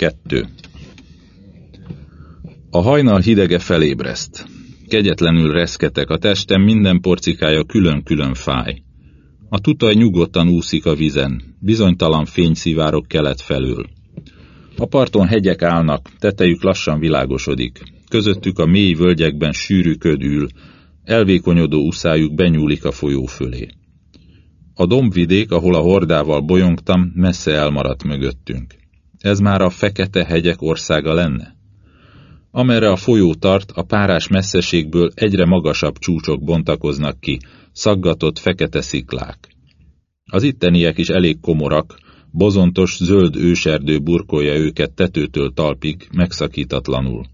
Kettő. A hajnal hidege felébreszt. Kegyetlenül reszketek, a testem minden porcikája külön-külön fáj. A tutaj nyugodtan úszik a vizen, bizonytalan fényszivárok kelet felül. A parton hegyek állnak, tetejük lassan világosodik. Közöttük a mély völgyekben sűrű köd ül, elvékonyodó uszájuk benyúlik a folyó fölé. A dombvidék, ahol a hordával bolyongtam, messze elmaradt mögöttünk. Ez már a fekete hegyek országa lenne? Amerre a folyó tart, a párás messzeségből egyre magasabb csúcsok bontakoznak ki, szaggatott fekete sziklák. Az itteniek is elég komorak, bozontos zöld őserdő burkolja őket tetőtől talpig, megszakítatlanul.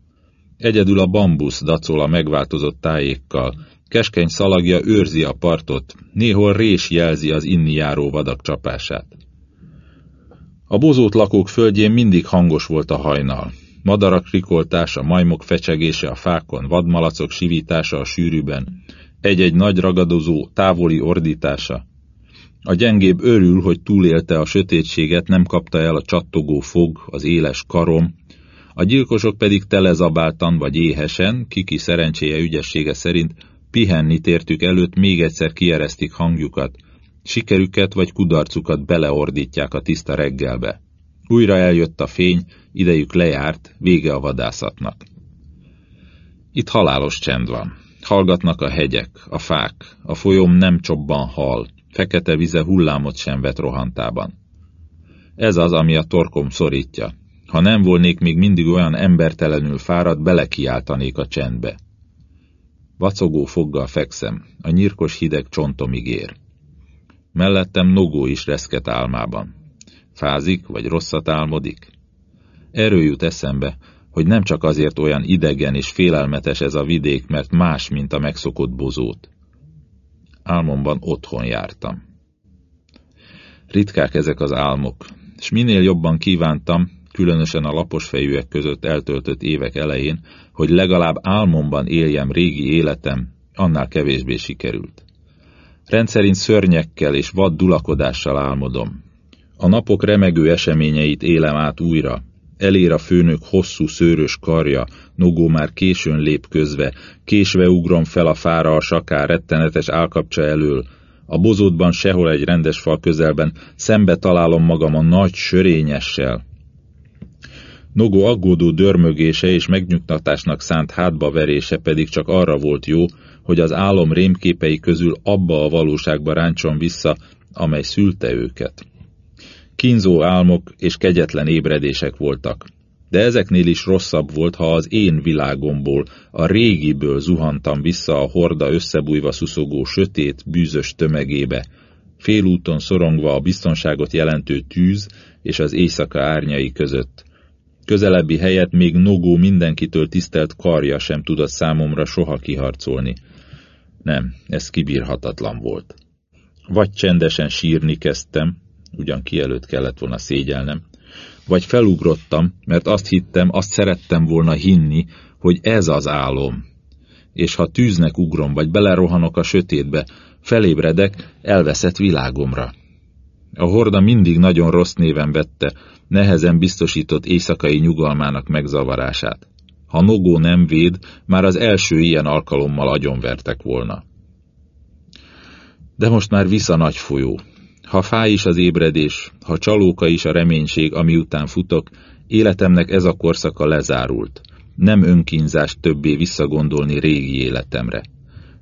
Egyedül a bambusz dacol a megváltozott tájékkal, keskeny szalagja őrzi a partot, néhol rés jelzi az inni járó vadak csapását. A bozót lakók földjén mindig hangos volt a hajnal. Madarak rikoltása, majmok fecsegése a fákon, vadmalacok sivítása a sűrűben, egy-egy nagy ragadozó távoli ordítása. A gyengébb örül, hogy túlélte a sötétséget, nem kapta el a csattogó fog, az éles karom, a gyilkosok pedig telezabáltan vagy éhesen, kiki szerencséje ügyessége szerint pihenni tértük előtt még egyszer kieresztik hangjukat, sikerüket vagy kudarcukat beleordítják a tiszta reggelbe. Újra eljött a fény, idejük lejárt, vége a vadászatnak. Itt halálos csend van. Hallgatnak a hegyek, a fák, a folyóm nem csobban hal, fekete vize hullámot sem vet rohantában. Ez az, ami a torkom szorítja. Ha nem volnék még mindig olyan embertelenül fáradt, belekiáltanék a csendbe. Vacogó foggal fekszem, a nyírkos hideg csontomig ér. Mellettem Nogó is reszket álmában. Fázik, vagy rosszat álmodik? Erről jut eszembe, hogy nem csak azért olyan idegen és félelmetes ez a vidék, mert más, mint a megszokott bozót. Álmomban otthon jártam. Ritkák ezek az álmok, és minél jobban kívántam, különösen a lapos fejűek között eltöltött évek elején, hogy legalább álmomban éljem régi életem, annál kevésbé sikerült. Rendszerint szörnyekkel és vad dulakodással álmodom. A napok remegő eseményeit élem át újra. Elér a főnök hosszú szőrös karja, Nogó már későn lép közve, késve ugrom fel a fára a sakár rettenetes állkapcsa elől, a bozótban sehol egy rendes fal közelben, szembe találom magam a nagy sörényessel, Nogó aggódó dörmögése és megnyugtatásnak szánt hátba verése pedig csak arra volt jó, hogy az álom rémképei közül abba a valóságba ráncson vissza, amely szülte őket. Kínzó álmok és kegyetlen ébredések voltak, de ezeknél is rosszabb volt, ha az én világomból, a régiből zuhantam vissza a horda összebújva szuszogó sötét, bűzös tömegébe, félúton szorongva a biztonságot jelentő tűz és az éjszaka árnyai között, Közelebbi helyet még Nogó mindenkitől tisztelt karja sem tudott számomra soha kiharcolni. Nem, ez kibírhatatlan volt. Vagy csendesen sírni kezdtem, ugyan kielőtt kellett volna szégyelnem, vagy felugrottam, mert azt hittem, azt szerettem volna hinni, hogy ez az álom. És ha tűznek ugrom, vagy belerohanok a sötétbe, felébredek elveszett világomra. A horda mindig nagyon rossz néven vette, nehezen biztosított éjszakai nyugalmának megzavarását. Ha Nogó nem véd, már az első ilyen alkalommal agyonvertek volna. De most már vissza nagy folyó. Ha fáj is az ébredés, ha csalóka is a reménység, ami után futok, életemnek ez a korszaka lezárult. Nem önkínzás többé visszagondolni régi életemre.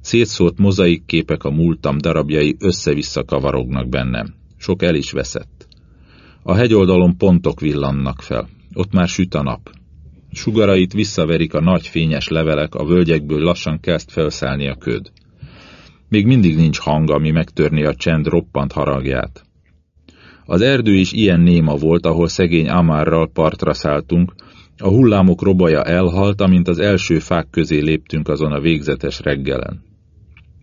Szétszólt mozaik képek a múltam darabjai össze-vissza kavarognak bennem. Sok el is veszett. A hegyoldalon pontok villannak fel. Ott már süt a nap. Sugarait visszaverik a nagy fényes levelek, a völgyekből lassan kezd felszállni a köd. Még mindig nincs hang, ami megtörni a csend roppant haragját. Az erdő is ilyen néma volt, ahol szegény Amárral partra szálltunk, a hullámok robaja elhalt, amint az első fák közé léptünk azon a végzetes reggelen.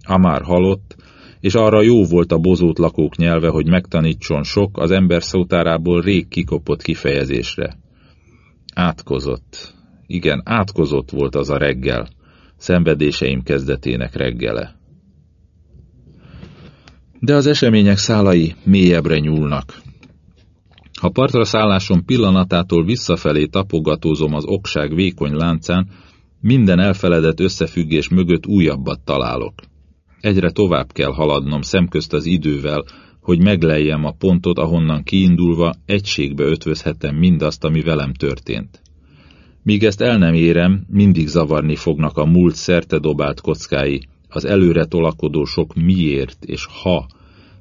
Amár halott, és arra jó volt a bozót lakók nyelve, hogy megtanítson sok az ember szótárából rég kikopott kifejezésre. Átkozott. Igen, átkozott volt az a reggel, szenvedéseim kezdetének reggele. De az események szálai mélyebbre nyúlnak. Ha partra szállásom pillanatától visszafelé tapogatózom az okság vékony láncán, minden elfeledett összefüggés mögött újabbat találok. Egyre tovább kell haladnom szemközt az idővel, hogy megleljem a pontot, ahonnan kiindulva egységbe ötvözhetem mindazt, ami velem történt. Míg ezt el nem érem, mindig zavarni fognak a múlt szerte dobált kockái, az előre tolakodó sok miért és ha.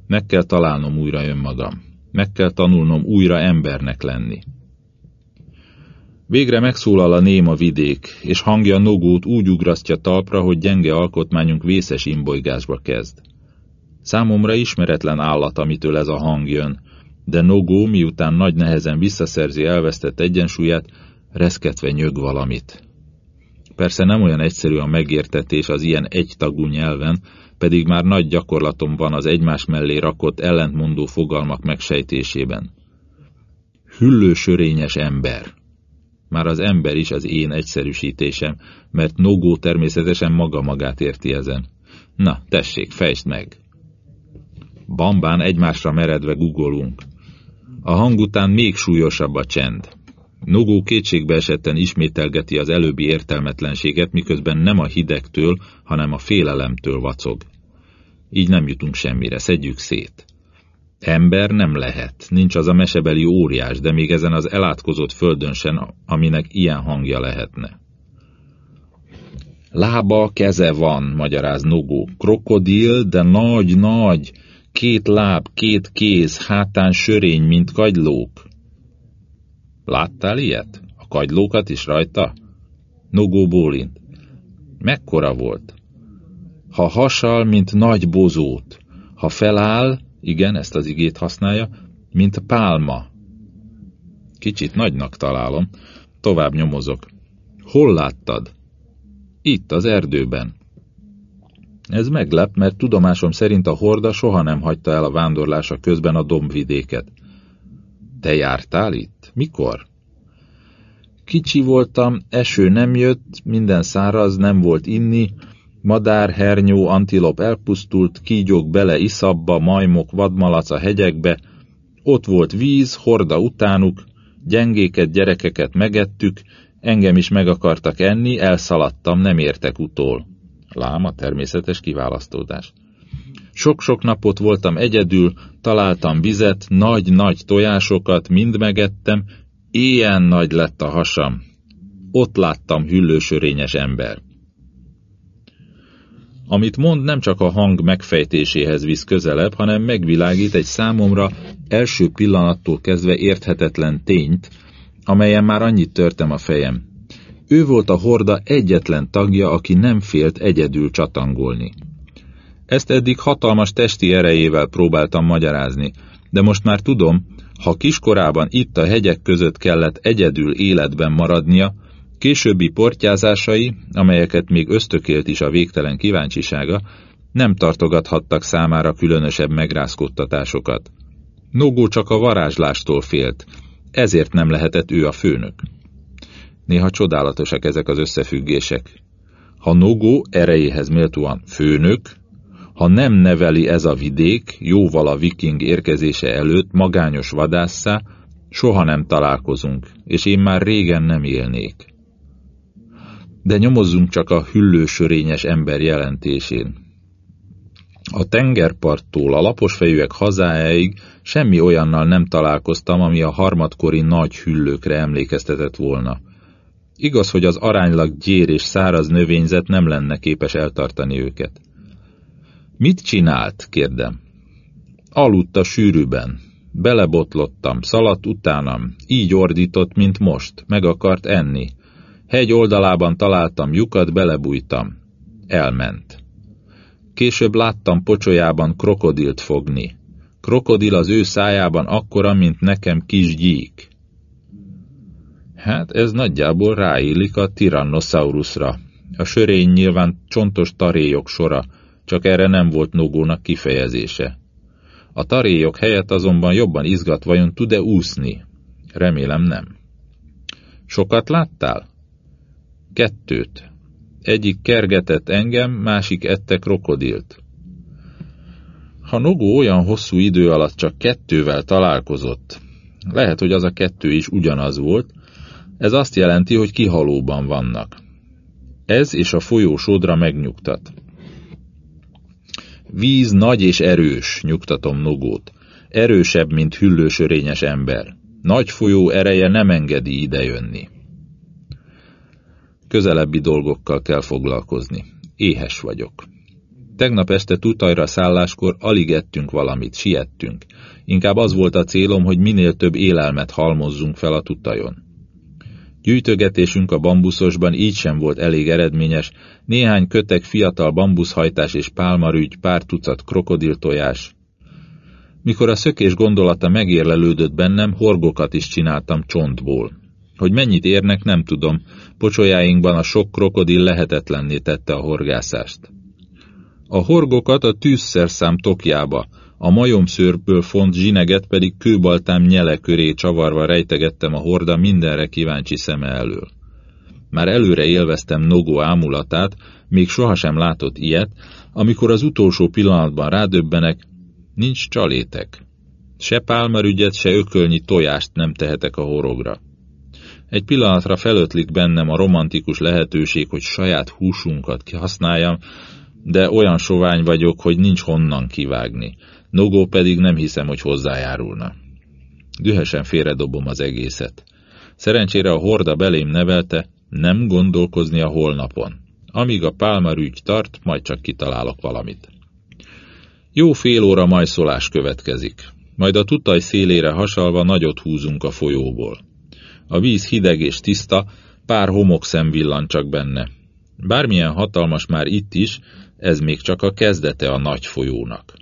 Meg kell találnom újra önmagam. Meg kell tanulnom újra embernek lenni. Végre megszólal a néma vidék, és hangja Nogót úgy ugrasztja talpra, hogy gyenge alkotmányunk vészes imbolygásba kezd. Számomra ismeretlen állat, amitől ez a hang jön, de Nogó, miután nagy nehezen visszaszerzi elvesztett egyensúlyát, reszketve nyög valamit. Persze nem olyan egyszerű a megértetés az ilyen egytagú nyelven, pedig már nagy gyakorlatom van az egymás mellé rakott ellentmondó fogalmak megsejtésében. Hüllősörényes ember. Már az ember is az én egyszerűsítésem, mert Nogó természetesen maga magát érti ezen. Na, tessék, fejtsd meg! Bambán egymásra meredve gugolunk. A hang után még súlyosabb a csend. Nogó kétségbe esetten ismételgeti az előbbi értelmetlenséget, miközben nem a hidegtől, hanem a félelemtől vacog. Így nem jutunk semmire, szedjük szét. Ember nem lehet, nincs az a mesebeli óriás, de még ezen az elátkozott földön sem, aminek ilyen hangja lehetne. Lába, keze van, magyaráz Nogó. Krokodil, de nagy-nagy, két láb, két kéz, hátán sörény, mint kagylók. Láttál ilyet? A kagylókat is rajta? Nogó bólint. Mekkora volt? Ha hasal, mint nagy bozót, ha feláll, igen, ezt az igét használja, mint pálma. Kicsit nagynak találom, tovább nyomozok. Hol láttad? Itt, az erdőben. Ez meglep, mert tudomásom szerint a horda soha nem hagyta el a vándorlása közben a dombvidéket. Te jártál itt? Mikor? Kicsi voltam, eső nem jött, minden száraz, nem volt inni, madár, hernyó, antilop elpusztult, kígyók bele iszabba, majmok, vadmalac a hegyekbe, ott volt víz, horda utánuk, gyengéket, gyerekeket megettük, engem is meg akartak enni, elszaladtam, nem értek utól. Lám a természetes kiválasztódás. Sok-sok napot voltam egyedül, találtam vizet, nagy-nagy tojásokat, mind megettem, ilyen nagy lett a hasam. Ott láttam hüllősörényes ember. Amit mond nem csak a hang megfejtéséhez visz közelebb, hanem megvilágít egy számomra első pillanattól kezdve érthetetlen tényt, amelyen már annyit törtem a fejem. Ő volt a horda egyetlen tagja, aki nem félt egyedül csatangolni. Ezt eddig hatalmas testi erejével próbáltam magyarázni, de most már tudom, ha kiskorában itt a hegyek között kellett egyedül életben maradnia, későbbi portyázásai, amelyeket még ösztökélt is a végtelen kíváncsisága, nem tartogathattak számára különösebb megrázkodtatásokat. Nogó csak a varázslástól félt, ezért nem lehetett ő a főnök. Néha csodálatosak ezek az összefüggések. Ha Nogó erejéhez méltóan főnök, ha nem neveli ez a vidék, jóval a viking érkezése előtt magányos vadásszá, soha nem találkozunk, és én már régen nem élnék. De nyomozzunk csak a hüllősörényes ember jelentésén. A tengerparttól a laposfejűek hazájáig semmi olyannal nem találkoztam, ami a harmadkori nagy hüllőkre emlékeztetett volna. Igaz, hogy az aránylag gyér és száraz növényzet nem lenne képes eltartani őket. Mit csinált? kérdem. Aludt a sűrűben. Belebotlottam, szaladt utánam, így ordított, mint most, meg akart enni. Hegy oldalában találtam lyukat, belebújtam. Elment. Később láttam pocsolyában krokodilt fogni. Krokodil az ő szájában akkora, mint nekem kis gyík. Hát ez nagyjából ráillik a Tyrannosaurusra. A sörény nyilván csontos taréjok sora, csak erre nem volt Nogónak kifejezése. A taréjok helyett azonban jobban izgat vajon tud-e úszni? Remélem nem. Sokat láttál? Kettőt. Egyik kergetett engem, másik ette krokodilt. Ha Nogó olyan hosszú idő alatt csak kettővel találkozott, Lehet, hogy az a kettő is ugyanaz volt, ez azt jelenti, hogy kihalóban vannak. Ez és a folyó sodra megnyugtat. Víz nagy és erős, nyugtatom Nogót. Erősebb, mint hüllősörényes ember. Nagy folyó ereje nem engedi idejönni. Közelebbi dolgokkal kell foglalkozni. Éhes vagyok. Tegnap este tutajra szálláskor alig ettünk valamit, siettünk. Inkább az volt a célom, hogy minél több élelmet halmozzunk fel a tutajon. Gyűjtögetésünk a bambuszosban így sem volt elég eredményes, néhány kötek fiatal bambuszhajtás és pálmarügy, pár tucat krokodiltojás. Mikor a szökés gondolata megérlelődött bennem, horgokat is csináltam csontból. Hogy mennyit érnek, nem tudom, pocsolyáinkban a sok krokodil lehetetlenné tette a horgászást. A horgokat a tűzszerszám tokjába, a majomszőrből font zsineget pedig kőbaltám nyele köré csavarva rejtegettem a horda mindenre kíváncsi szeme elől. Már előre élveztem Nogó ámulatát, még sohasem látott ilyet, amikor az utolsó pillanatban rádöbbenek, nincs csalétek. Se pálmarügyet, se ökölnyi tojást nem tehetek a horogra. Egy pillanatra felötlik bennem a romantikus lehetőség, hogy saját húsunkat kihasználjam, de olyan sovány vagyok, hogy nincs honnan kivágni. Nogó pedig nem hiszem, hogy hozzájárulna. Dühösen félredobom az egészet. Szerencsére a horda belém nevelte, nem gondolkozni a holnapon. Amíg a pálmarügy tart, majd csak kitalálok valamit. Jó fél óra majszolás következik. Majd a tutaj szélére hasalva nagyot húzunk a folyóból. A víz hideg és tiszta, pár homokszem villan csak benne. Bármilyen hatalmas már itt is, ez még csak a kezdete a nagy folyónak.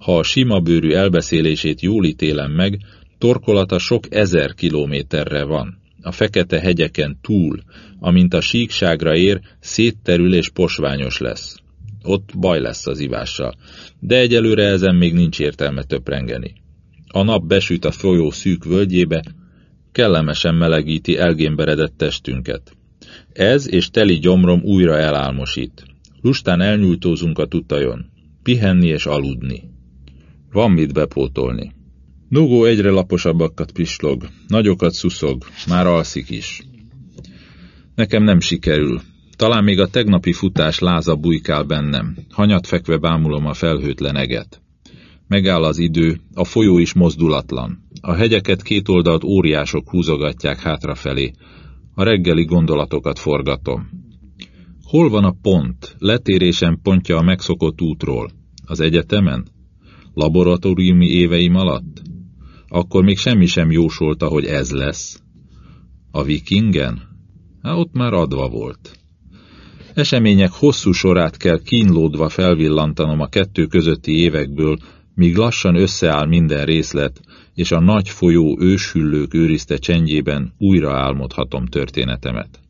Ha a sima bőrű elbeszélését jól ítélem meg, torkolata sok ezer kilométerre van. A fekete hegyeken túl, amint a síkságra ér, szétterül és posványos lesz. Ott baj lesz az ivással, de egyelőre ezen még nincs értelme töprengeni. A nap besüt a folyó szűk völgyébe, kellemesen melegíti elgémberedett testünket. Ez és teli gyomrom újra elálmosít. Lustán elnyújtózunk a tutajon. Pihenni és aludni. Van mit bepótolni. Nugó egyre laposabbakat pislog, nagyokat szuszog, már alszik is. Nekem nem sikerül. Talán még a tegnapi futás láza bujkál bennem. Hanyat fekve bámulom a felhőtlen eget. Megáll az idő, a folyó is mozdulatlan. A hegyeket két oldalt óriások húzogatják hátrafelé. A reggeli gondolatokat forgatom. Hol van a pont, letérésem pontja a megszokott útról? Az egyetemen? Laboratóriumi éveim alatt? Akkor még semmi sem jósolta, hogy ez lesz. A vikingen? Hát ott már adva volt. Események hosszú sorát kell kínlódva felvillantanom a kettő közötti évekből, míg lassan összeáll minden részlet, és a nagy folyó őshüllők őrizte csendjében újra álmodhatom történetemet.